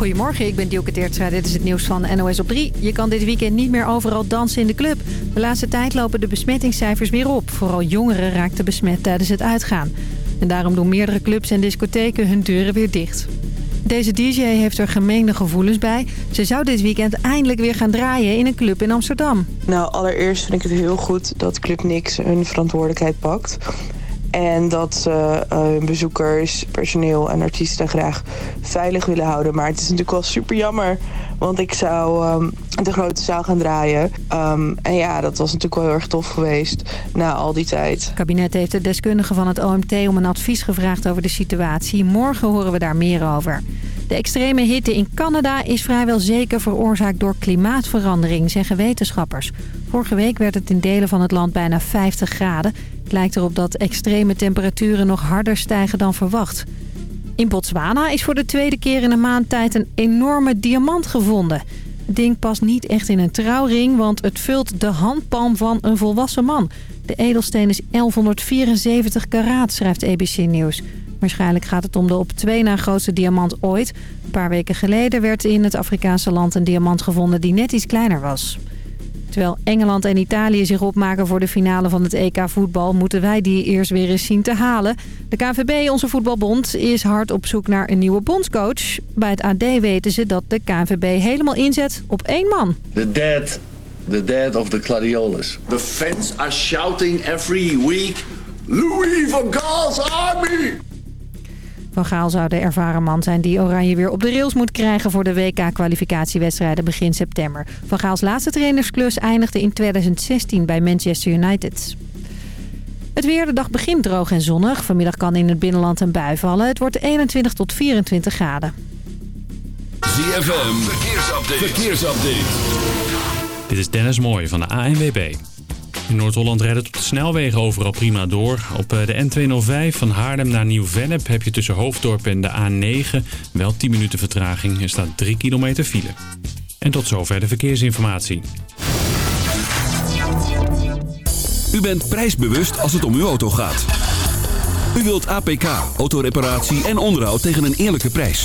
Goedemorgen, ik ben Dielke Teertstra. Dit is het nieuws van NOS op 3. Je kan dit weekend niet meer overal dansen in de club. De laatste tijd lopen de besmettingscijfers weer op. Vooral jongeren raakten besmet tijdens het uitgaan. En daarom doen meerdere clubs en discotheken hun deuren weer dicht. Deze DJ heeft er gemengde gevoelens bij. Ze zou dit weekend eindelijk weer gaan draaien in een club in Amsterdam. Nou, allereerst vind ik het heel goed dat Club Nix hun verantwoordelijkheid pakt. En dat ze uh, hun bezoekers, personeel en artiesten graag veilig willen houden. Maar het is natuurlijk wel super jammer. Want ik zou um, de grote zaal gaan draaien. Um, en ja, dat was natuurlijk wel heel erg tof geweest na al die tijd. Het kabinet heeft de deskundigen van het OMT om een advies gevraagd over de situatie. Morgen horen we daar meer over. De extreme hitte in Canada is vrijwel zeker veroorzaakt door klimaatverandering, zeggen wetenschappers. Vorige week werd het in delen van het land bijna 50 graden. Het lijkt erop dat extreme temperaturen nog harder stijgen dan verwacht. In Botswana is voor de tweede keer in een maand tijd een enorme diamant gevonden. Het ding past niet echt in een trouwring, want het vult de handpalm van een volwassen man. De edelsteen is 1174 karaat, schrijft ABC Nieuws. Waarschijnlijk gaat het om de op twee na grootste diamant ooit. Een paar weken geleden werd in het Afrikaanse land een diamant gevonden die net iets kleiner was. Terwijl Engeland en Italië zich opmaken voor de finale van het EK voetbal... moeten wij die eerst weer eens zien te halen. De KNVB, onze voetbalbond, is hard op zoek naar een nieuwe bondscoach. Bij het AD weten ze dat de KNVB helemaal inzet op één man. The dead, the dead of the gladiolus. The fans are shouting every week... Louis van Gaal's army! Van Gaal zou de ervaren man zijn die Oranje weer op de rails moet krijgen voor de WK-kwalificatiewedstrijden begin september. Van Gaals laatste trainersklus eindigde in 2016 bij Manchester United. Het weer, de dag begint droog en zonnig. Vanmiddag kan in het binnenland een bui vallen. Het wordt 21 tot 24 graden. ZFM, verkeersupdate. verkeersupdate. Dit is Dennis Mooij van de ANWB. In Noord-Holland rijdt het op de snelwegen overal prima door. Op eh, de N205 van Haarlem naar Nieuw-Vennep heb je tussen Hoofddorp en de A9 wel 10 minuten vertraging. Er staat 3 kilometer file. En tot zover de verkeersinformatie. U bent prijsbewust als het om uw auto gaat. U wilt APK, autoreparatie en onderhoud tegen een eerlijke prijs.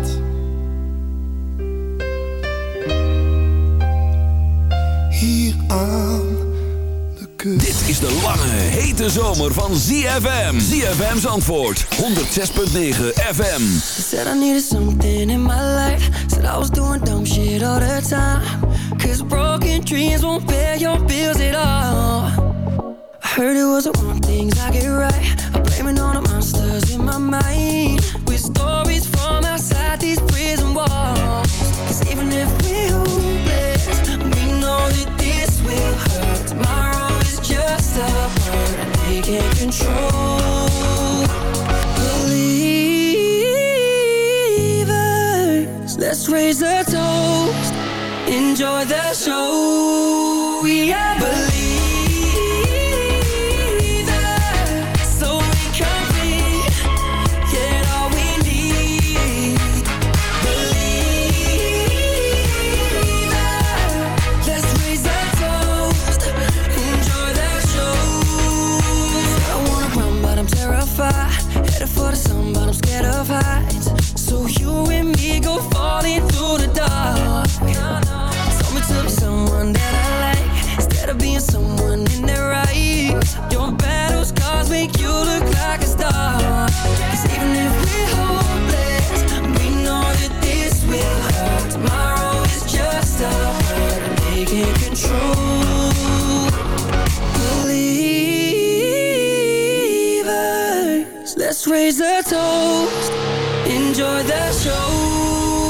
De lange, hete zomer van ZFM. ZFM's antwoord 106.9 FM. Said I needed something in my life. Said I was doing dumb shit all the time. Cause broken dreams won't pay your bills at all. I heard it was the wrong things I get right. I'm blaming all the monsters in my mind. With stories and control. Believers, let's raise a toast. Enjoy the show. Raise a toast. Enjoy the show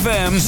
ZFM.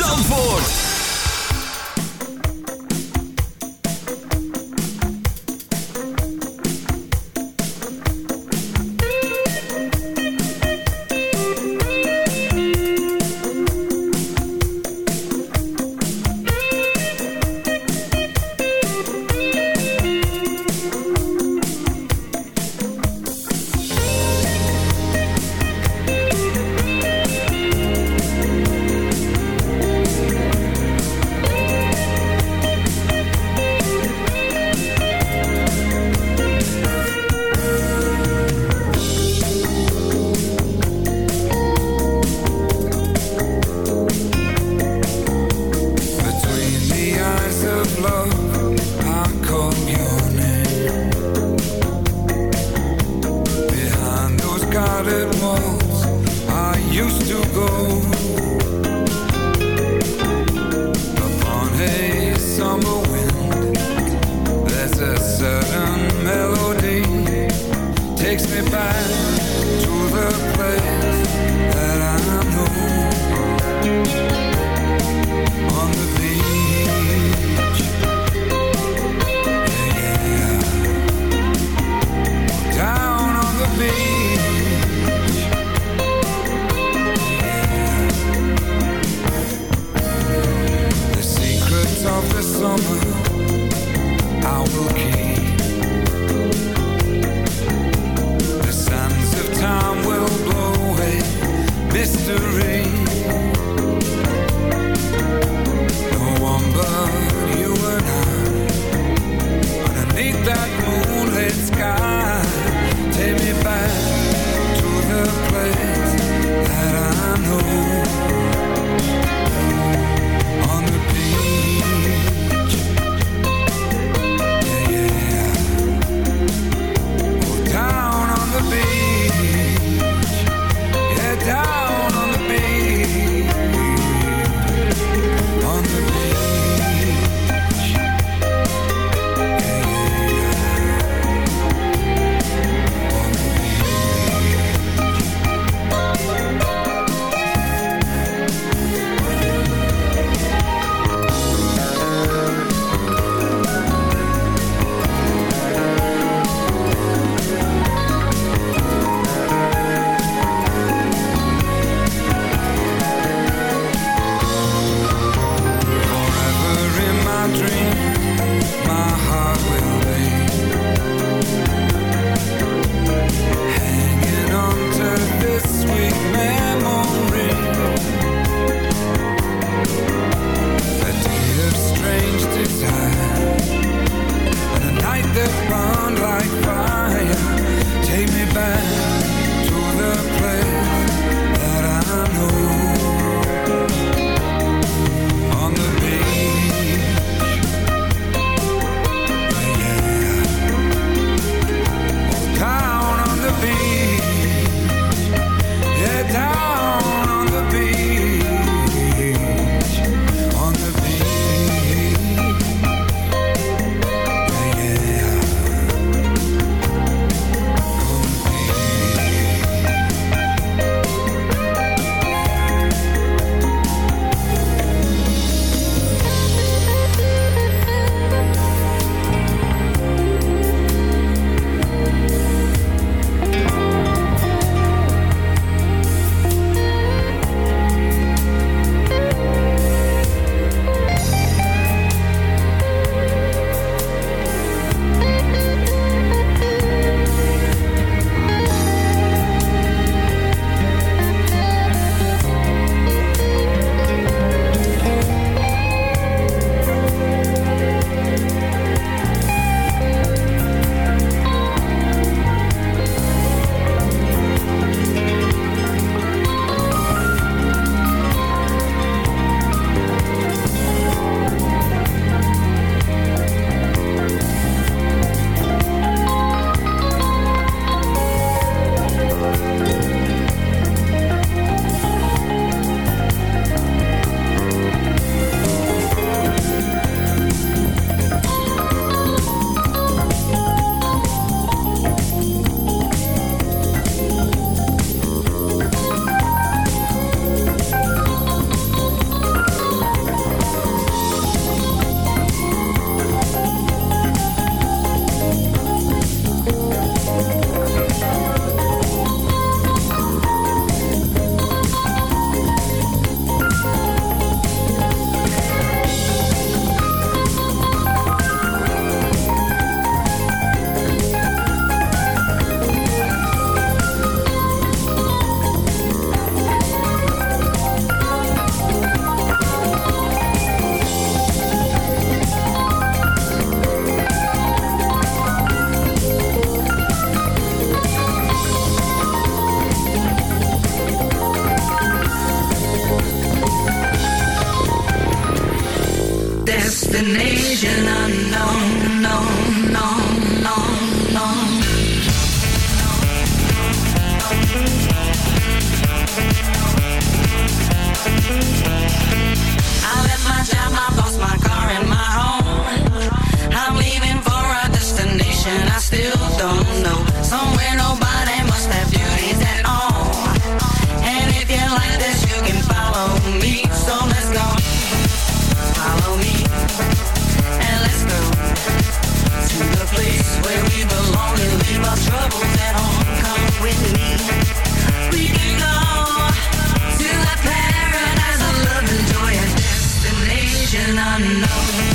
an unknown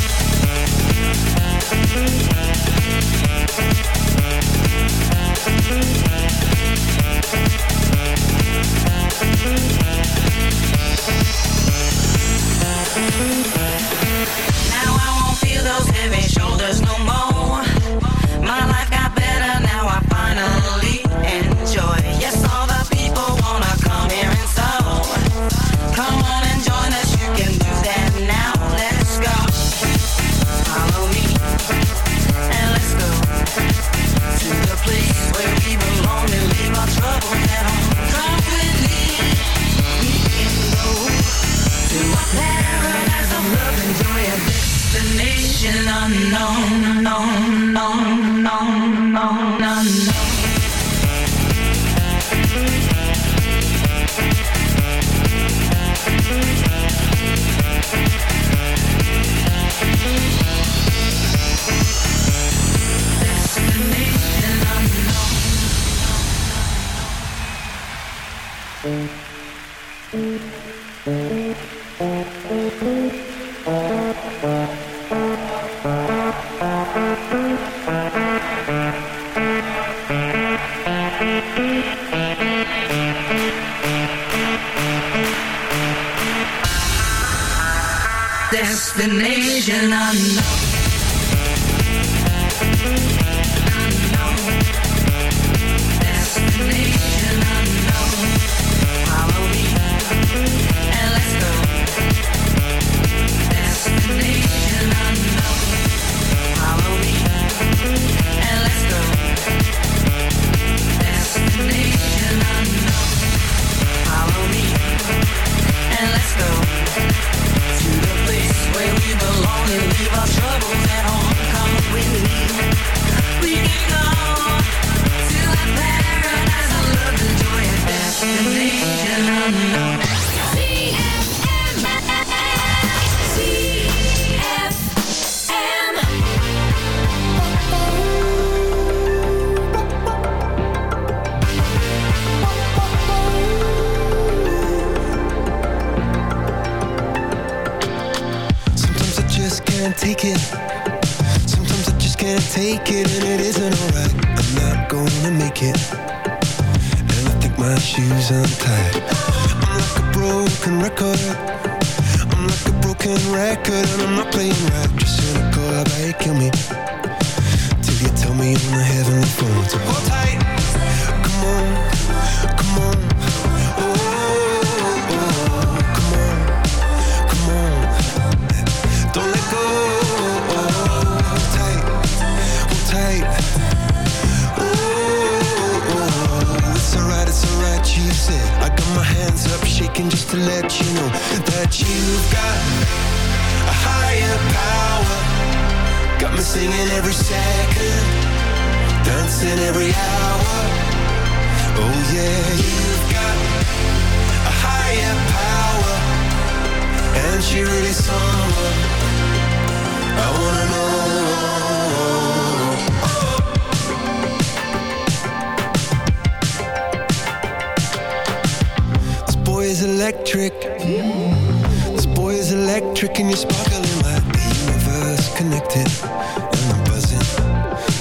Can you sparkle in my the universe connected. When I'm buzzing,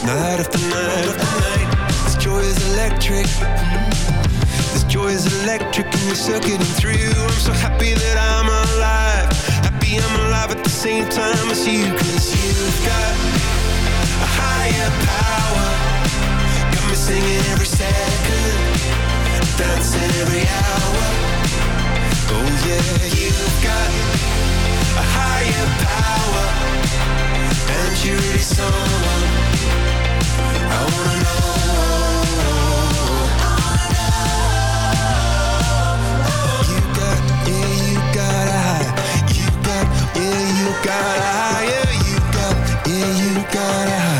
night after night after night. This joy is electric. This joy is electric and you're circuiting through. I'm so happy that I'm alive. Happy I'm alive at the same time as you. Cause you've got a higher power. Got me singing every second, dancing every hour. Oh yeah, you've got a higher power. You really someone I wanna know. You got, yeah, you got a. You got, yeah, you got a you got, yeah, you got a high.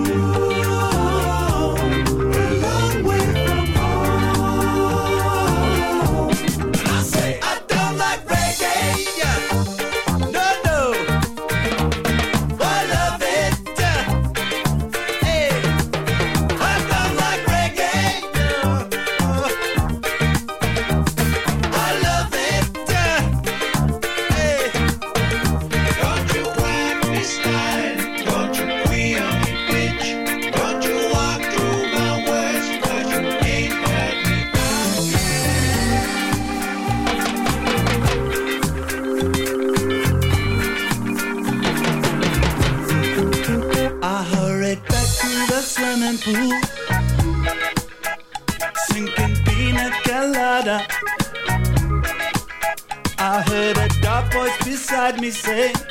Let me say.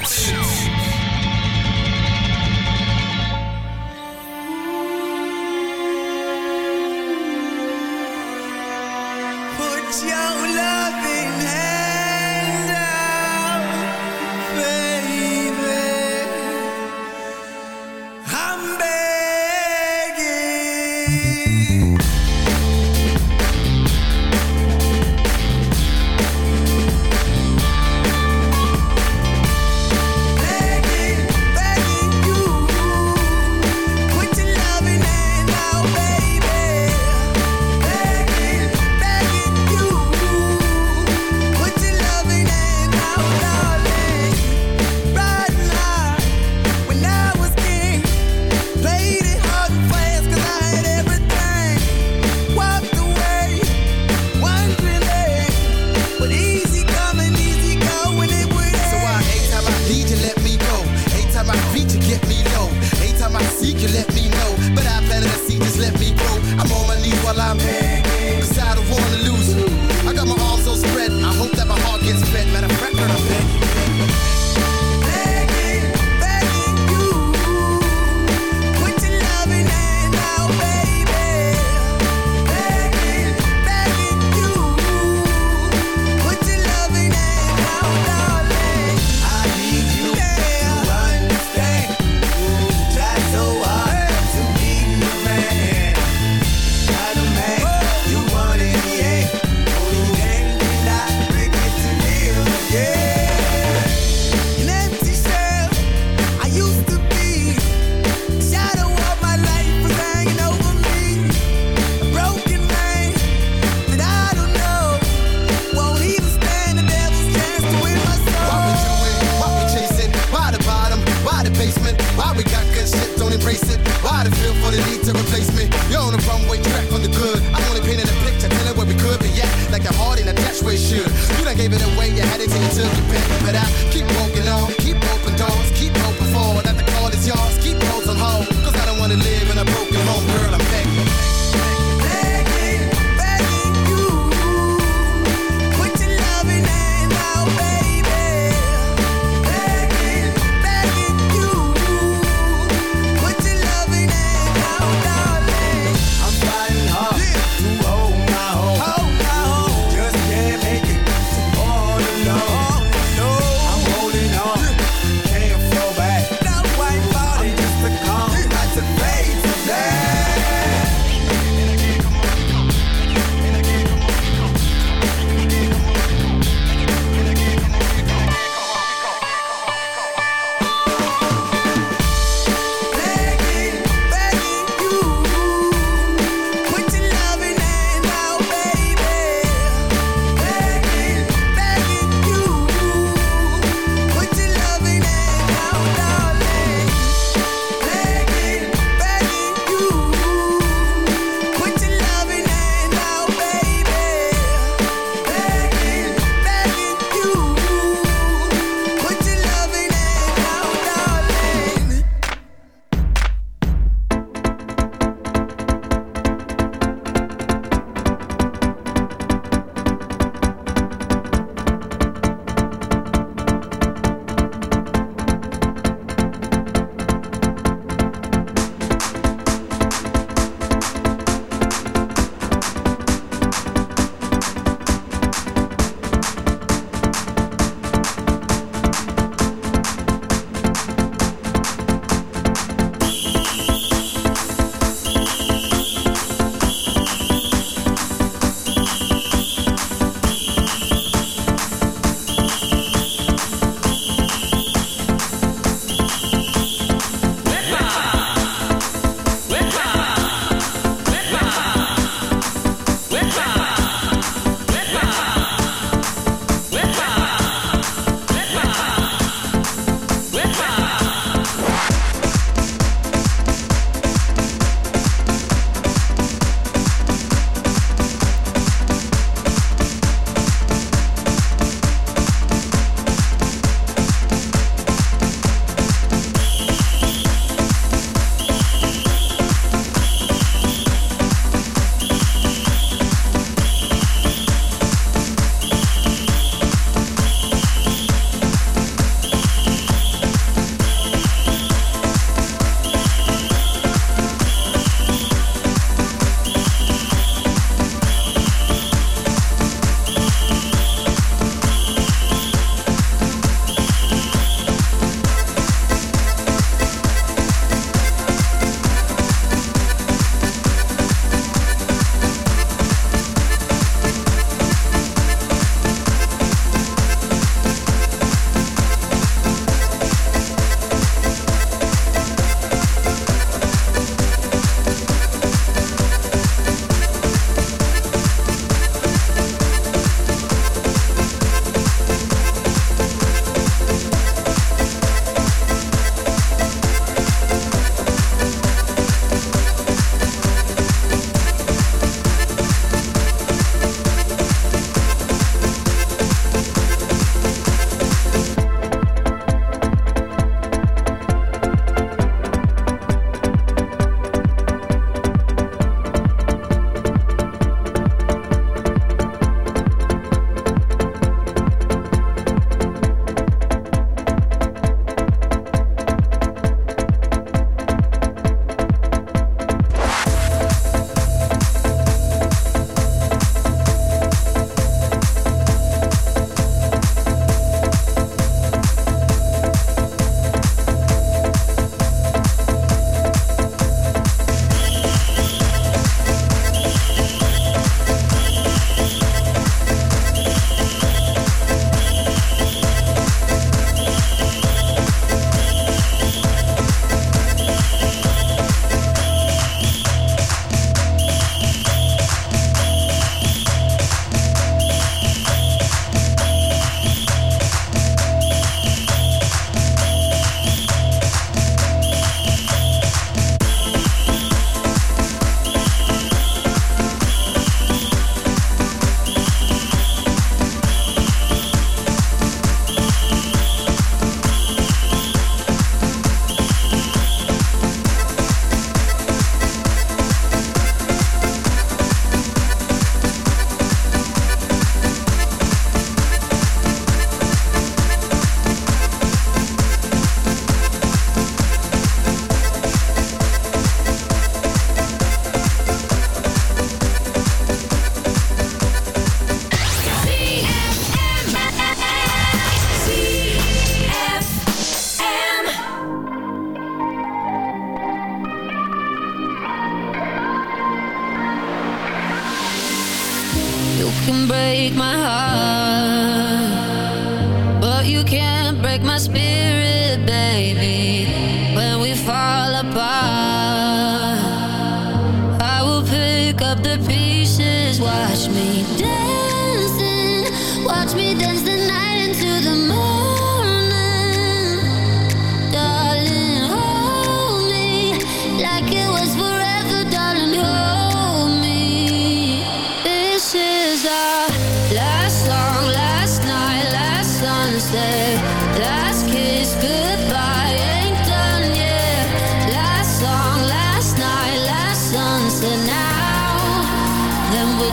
I'm on my knees while I'm here.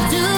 Do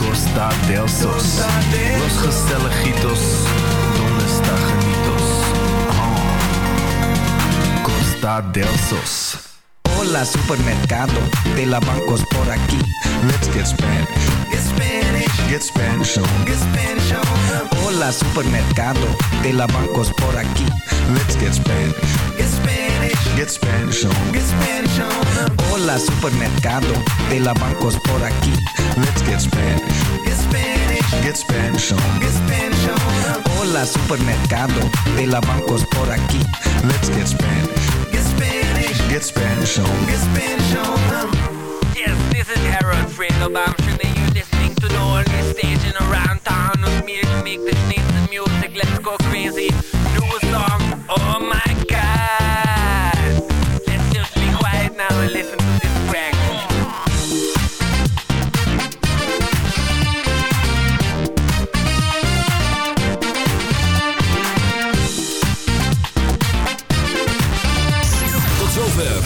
Costa del Sos. Los gezelligitos, donde está genitos? Oh. Costa del Sos. Hola supermercado de la bancos por aquí. Let's get Spanish. Get Spanish. Get Spanish on. Get Spanish on. Hola supermercado de la bancos por aquí. Let's get Spanish. Get Spanish. Get Spanish on. Get Spanish on. Hola supermercado de la bancos por aquí. Let's get Spanish. Get Spanish. Get Spanish on. Get Spanish on. Hola supermercado de la bancos por aquí. Let's get Spanish. Get Spanish. Get Spanish on. Get Spanish on. Yes, this is Harold Fredo Bamshin and you're listening to the only station around town with me to make the sneeze music. Let's go crazy. Do a song. Oh my